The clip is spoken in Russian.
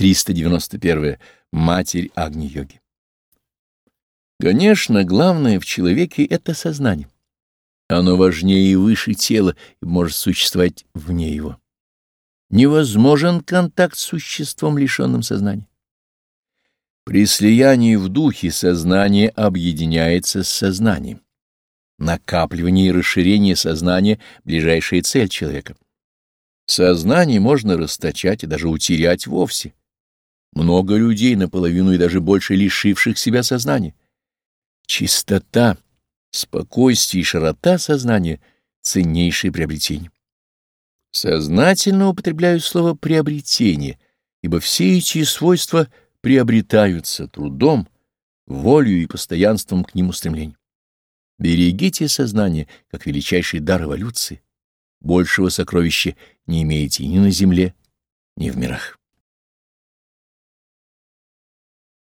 391. Матерь Агни-йоги. Конечно, главное в человеке — это сознание. Оно важнее и выше тела и может существовать вне его. Невозможен контакт с существом, лишенным сознания. При слиянии в духе сознание объединяется с сознанием. Накапливание и расширение сознания — ближайшая цель человека. Сознание можно расточать и даже утерять вовсе. Много людей, наполовину и даже больше лишивших себя сознания. Чистота, спокойствие и широта сознания — ценнейшие приобретения. Сознательно употребляю слово «приобретение», ибо все эти свойства приобретаются трудом, волею и постоянством к нему стремления. Берегите сознание, как величайший дар эволюции. Большего сокровища не имеете ни на земле, ни в мирах.